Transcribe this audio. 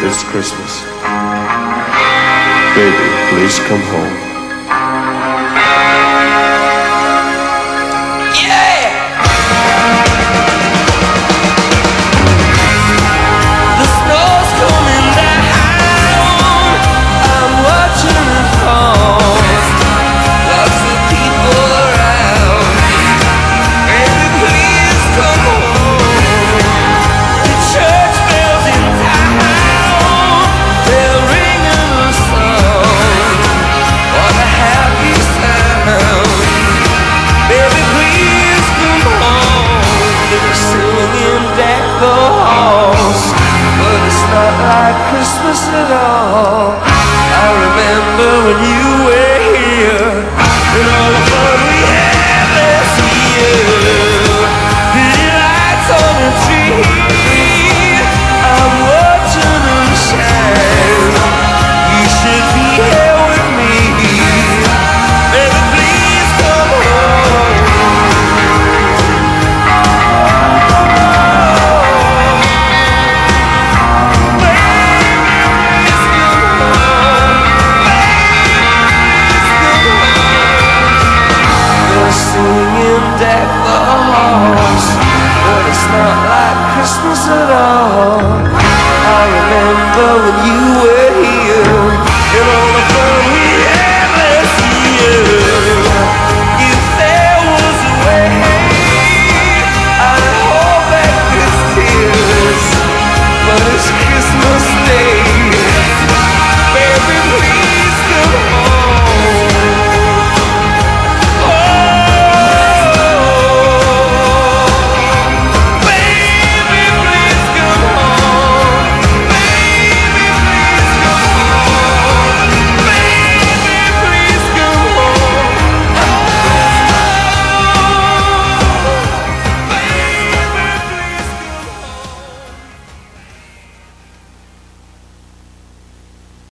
It's Christmas. Baby, please come home. Christmas at all. I remember when you deck the halls But it's not like Christmas at all. I remember when you